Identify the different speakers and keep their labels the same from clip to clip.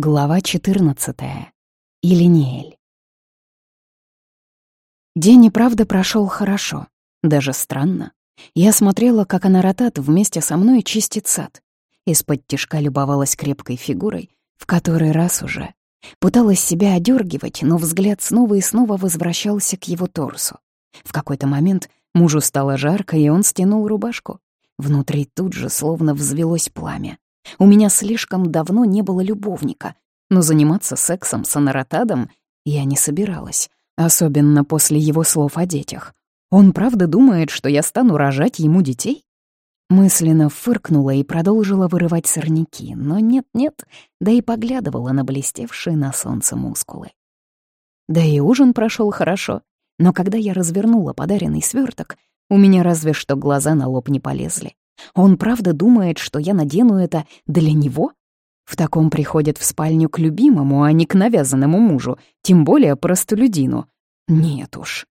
Speaker 1: Глава 14. Илиниэль. День и правда прошел хорошо, даже странно. Я смотрела, как Анаратат вместе со мной чистит сад. Из-под тишка любовалась крепкой фигурой, в который раз уже. Пыталась себя одергивать, но взгляд снова и снова возвращался к его торсу. В какой-то момент мужу стало жарко, и он стянул рубашку. Внутри тут же словно взвелось пламя. У меня слишком давно не было любовника, но заниматься сексом с Анаратадом я не собиралась, особенно после его слов о детях. Он правда думает, что я стану рожать ему детей? Мысленно фыркнула и продолжила вырывать сорняки, но нет-нет, да и поглядывала на блестевшие на солнце мускулы. Да и ужин прошел хорошо, но когда я развернула подаренный сверток, у меня разве что глаза на лоб не полезли. Он правда думает, что я надену это для него? В таком приходят в спальню к любимому, а не к навязанному мужу, тем более простолюдину. Нет уж.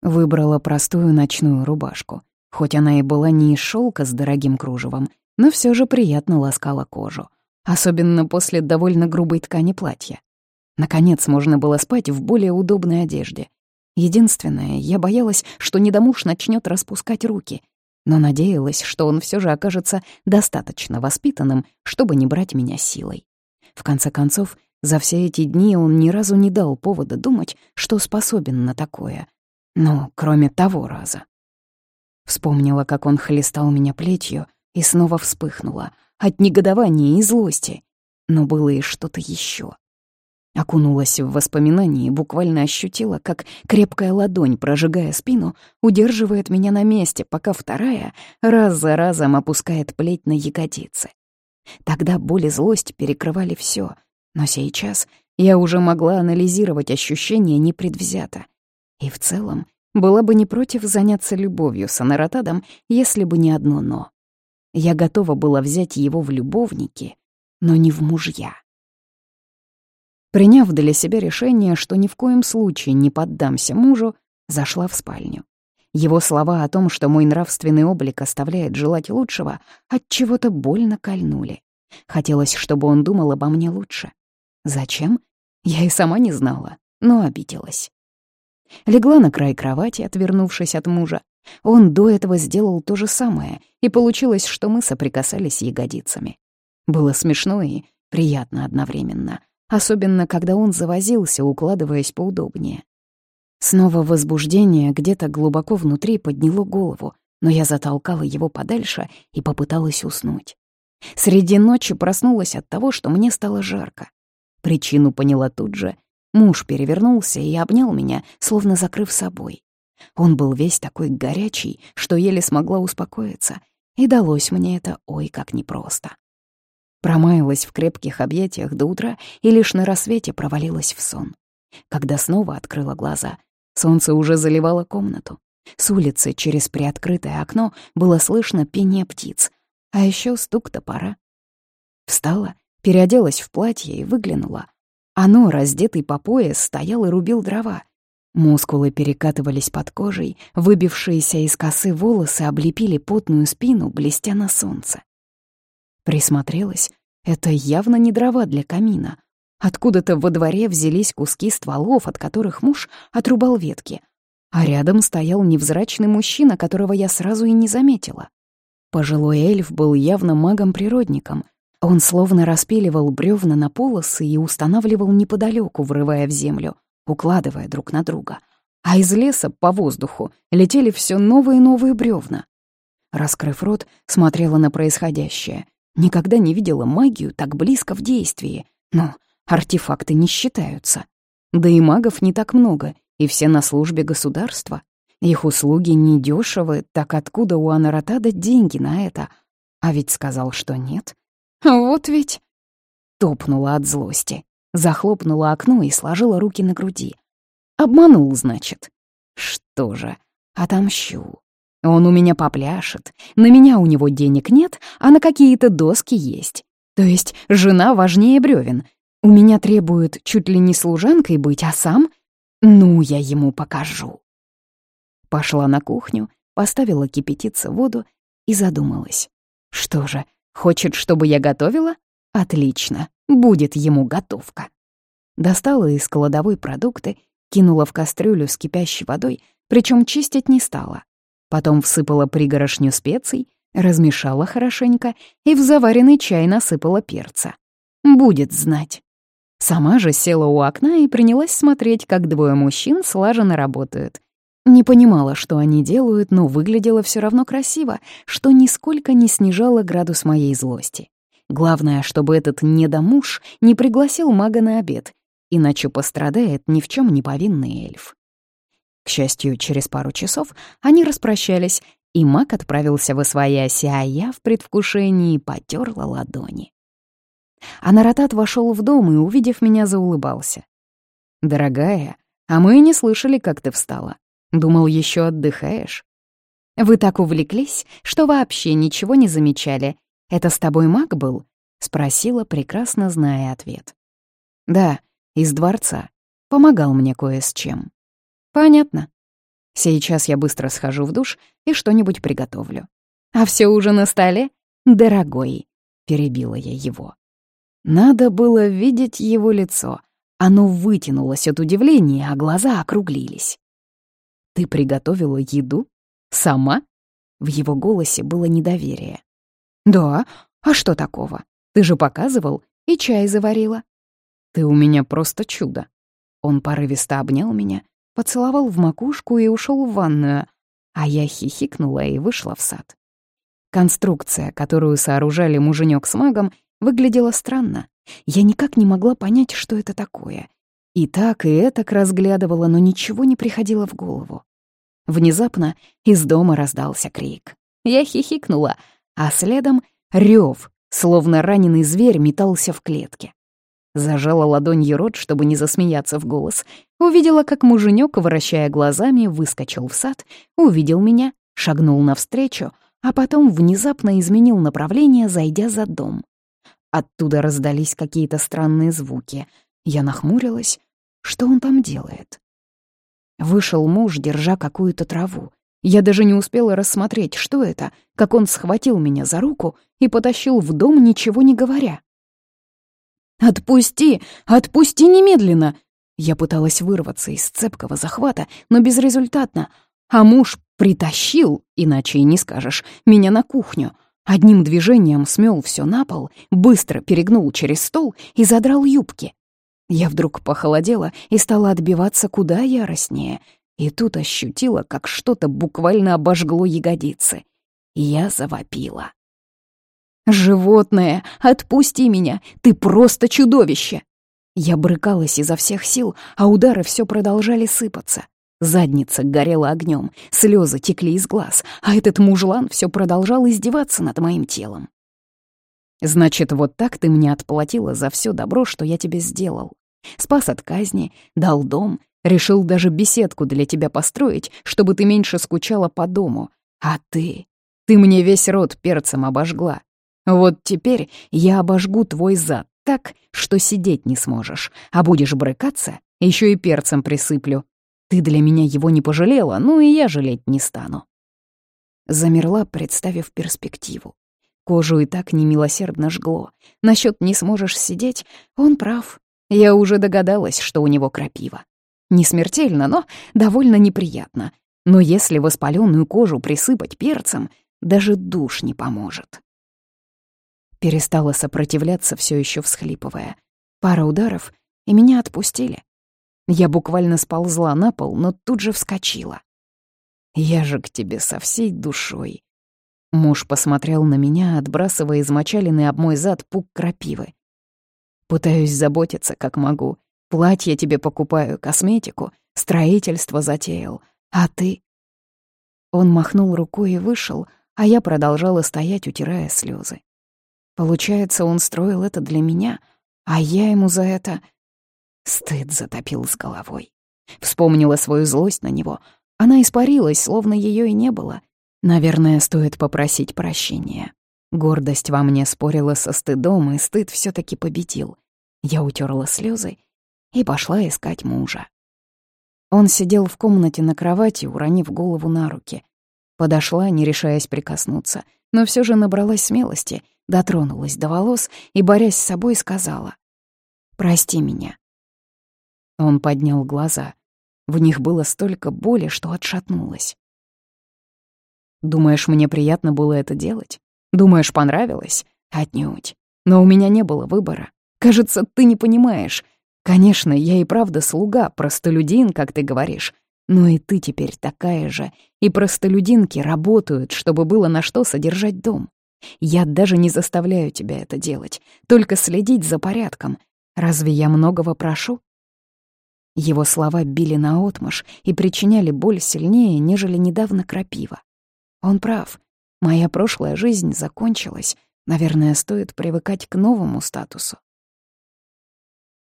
Speaker 1: Выбрала простую ночную рубашку. Хоть она и была не из шелка с дорогим кружевом, но все же приятно ласкала кожу. Особенно после довольно грубой ткани платья. Наконец можно было спать в более удобной одежде. Единственное, я боялась, что недомуж начнет распускать руки, но надеялась, что он все же окажется достаточно воспитанным, чтобы не брать меня силой. В конце концов, за все эти дни он ни разу не дал повода думать, что способен на такое. Ну, кроме того раза. Вспомнила, как он хлестал меня плетью, и снова вспыхнула от негодования и злости. Но было и что-то еще. Окунулась в воспоминания и буквально ощутила, как крепкая ладонь, прожигая спину, удерживает меня на месте, пока вторая раз за разом опускает плеть на ягодицы. Тогда боль и злость перекрывали все, но сейчас я уже могла анализировать ощущения непредвзято. И в целом была бы не против заняться любовью с Анаратадом, если бы не одно «но». Я готова была взять его в любовники, но не в мужья. Приняв для себя решение, что ни в коем случае не поддамся мужу, зашла в спальню. Его слова о том, что мой нравственный облик оставляет желать лучшего, от чего-то больно кольнули. Хотелось, чтобы он думал обо мне лучше. Зачем? Я и сама не знала, но обиделась. Легла на край кровати, отвернувшись от мужа. Он до этого сделал то же самое, и получилось, что мы соприкасались ягодицами. Было смешно и приятно одновременно — особенно когда он завозился, укладываясь поудобнее. Снова возбуждение где-то глубоко внутри подняло голову, но я затолкала его подальше и попыталась уснуть. Среди ночи проснулась от того, что мне стало жарко. Причину поняла тут же. Муж перевернулся и обнял меня, словно закрыв собой. Он был весь такой горячий, что еле смогла успокоиться, и далось мне это ой как непросто. Промаялась в крепких объятиях до утра и лишь на рассвете провалилась в сон. Когда снова открыла глаза, солнце уже заливало комнату. С улицы через приоткрытое окно было слышно пение птиц, а еще стук топора. Встала, переоделась в платье и выглянула. Оно, раздетый по пояс, стоял и рубил дрова. Мускулы перекатывались под кожей, выбившиеся из косы волосы облепили потную спину, блестя на солнце. Присмотрелась. Это явно не дрова для камина. Откуда-то во дворе взялись куски стволов, от которых муж отрубал ветки. А рядом стоял невзрачный мужчина, которого я сразу и не заметила. Пожилой эльф был явно магом-природником. Он словно распиливал бревна на полосы и устанавливал неподалеку, врывая в землю, укладывая друг на друга. А из леса по воздуху летели все новые новые бревна. Раскрыв рот, смотрела на происходящее. Никогда не видела магию так близко в действии, но артефакты не считаются. Да и магов не так много, и все на службе государства. Их услуги недешевы, так откуда у Анаратада деньги на это? А ведь сказал, что нет. Вот ведь... Топнула от злости, захлопнула окно и сложила руки на груди. Обманул, значит. Что же, отомщу. Он у меня попляшет, на меня у него денег нет, а на какие-то доски есть. То есть жена важнее бревен. У меня требуют чуть ли не служанкой быть, а сам... Ну, я ему покажу. Пошла на кухню, поставила кипятиться воду и задумалась. Что же, хочет, чтобы я готовила? Отлично, будет ему готовка. Достала из кладовой продукты, кинула в кастрюлю с кипящей водой, причем чистить не стала. Потом всыпала пригорошню специй, размешала хорошенько и в заваренный чай насыпала перца. Будет знать. Сама же села у окна и принялась смотреть, как двое мужчин слаженно работают. Не понимала, что они делают, но выглядело все равно красиво, что нисколько не снижало градус моей злости. Главное, чтобы этот недомуж не пригласил мага на обед, иначе пострадает ни в чем не повинный эльф. К счастью, через пару часов они распрощались, и маг отправился в освояси, а я в предвкушении потерла ладони. А Наратат вошел в дом и, увидев меня, заулыбался. «Дорогая, а мы не слышали, как ты встала. Думал, еще отдыхаешь. Вы так увлеклись, что вообще ничего не замечали. Это с тобой маг был? Спросила, прекрасно зная ответ. Да, из дворца. Помогал мне кое с чем. Понятно. Сейчас я быстро схожу в душ и что-нибудь приготовлю. А все уже на столе? Дорогой, перебила я его. Надо было видеть его лицо. Оно вытянулось от удивления, а глаза округлились. «Ты приготовила еду? Сама?» В его голосе было недоверие. «Да, а что такого? Ты же показывал и чай заварила». «Ты у меня просто чудо». Он порывисто обнял меня, поцеловал в макушку и ушел в ванную, а я хихикнула и вышла в сад. Конструкция, которую сооружали муженек с магом, выглядела странно. Я никак не могла понять, что это такое. И так, и этак разглядывала, но ничего не приходило в голову. Внезапно из дома раздался крик. Я хихикнула, а следом — рев, словно раненый зверь метался в клетке. Зажала ладонью рот, чтобы не засмеяться в голос. Увидела, как муженек, вращая глазами, выскочил в сад, увидел меня, шагнул навстречу, а потом внезапно изменил направление, зайдя за дом. Оттуда раздались какие-то странные звуки. Я нахмурилась. Что он там делает? Вышел муж, держа какую-то траву. Я даже не успела рассмотреть, что это, как он схватил меня за руку и потащил в дом, ничего не говоря. «Отпусти! Отпусти немедленно!» Я пыталась вырваться из цепкого захвата, но безрезультатно. А муж притащил, иначе и не скажешь, меня на кухню. Одним движением смел все на пол, быстро перегнул через стол и задрал юбки. Я вдруг похолодела и стала отбиваться куда яростнее. И тут ощутила, как что-то буквально обожгло ягодицы. Я завопила. «Животное, отпусти меня! Ты просто чудовище!» Я брыкалась изо всех сил, а удары все продолжали сыпаться. Задница горела огнем, слезы текли из глаз, а этот мужлан все продолжал издеваться над моим телом. «Значит, вот так ты мне отплатила за все добро, что я тебе сделал. Спас от казни, дал дом, решил даже беседку для тебя построить, чтобы ты меньше скучала по дому. А ты... Ты мне весь рот перцем обожгла. Вот теперь я обожгу твой зад так, что сидеть не сможешь, а будешь брыкаться, еще и перцем присыплю. Ты для меня его не пожалела, ну и я жалеть не стану. Замерла, представив перспективу. Кожу и так немилосердно жгло. Насчет «не сможешь сидеть» он прав. Я уже догадалась, что у него крапива. Не смертельно, но довольно неприятно. Но если воспаленную кожу присыпать перцем, даже душ не поможет. Перестала сопротивляться, все еще всхлипывая. Пара ударов, и меня отпустили. Я буквально сползла на пол, но тут же вскочила. «Я же к тебе со всей душой». Муж посмотрел на меня, отбрасывая измочаленный об мой зад пук крапивы. Пытаюсь заботиться, как могу. Платье тебе покупаю, косметику, строительство затеял. А ты...» Он махнул рукой и вышел, а я продолжала стоять, утирая слезы. Получается, он строил это для меня, а я ему за это... Стыд затопил с головой. Вспомнила свою злость на него. Она испарилась, словно ее и не было. Наверное, стоит попросить прощения. Гордость во мне спорила со стыдом, и стыд все таки победил. Я утерла слезы и пошла искать мужа. Он сидел в комнате на кровати, уронив голову на руки. Подошла, не решаясь прикоснуться, но все же набралась смелости, дотронулась до волос и, борясь с собой, сказала. Прости меня». Он поднял глаза. В них было столько боли, что отшатнулась. «Думаешь, мне приятно было это делать? Думаешь, понравилось? Отнюдь. Но у меня не было выбора. Кажется, ты не понимаешь. Конечно, я и правда слуга, простолюдин, как ты говоришь. Но и ты теперь такая же. И простолюдинки работают, чтобы было на что содержать дом. Я даже не заставляю тебя это делать, только следить за порядком. Разве я многого прошу? Его слова били наотмашь и причиняли боль сильнее, нежели недавно крапива. Он прав. Моя прошлая жизнь закончилась. Наверное, стоит привыкать к новому статусу.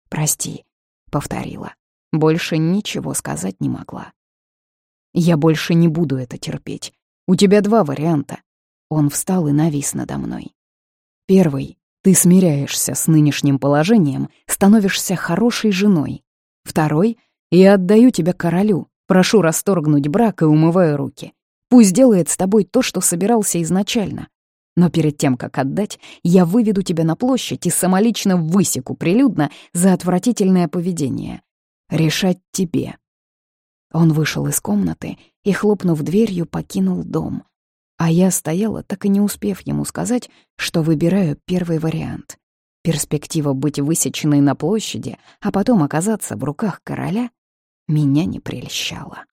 Speaker 1: «Прости», — повторила. Больше ничего сказать не могла. «Я больше не буду это терпеть. У тебя два варианта». Он встал и навис надо мной. Первый — ты смиряешься с нынешним положением, становишься хорошей женой. Второй — я отдаю тебя королю, прошу расторгнуть брак и умываю руки. Пусть делает с тобой то, что собирался изначально. Но перед тем, как отдать, я выведу тебя на площадь и самолично высеку прилюдно за отвратительное поведение. Решать тебе». Он вышел из комнаты и, хлопнув дверью, покинул дом. А я стояла, так и не успев ему сказать, что выбираю первый вариант. Перспектива быть высеченной на площади, а потом оказаться в руках короля, меня не прельщала.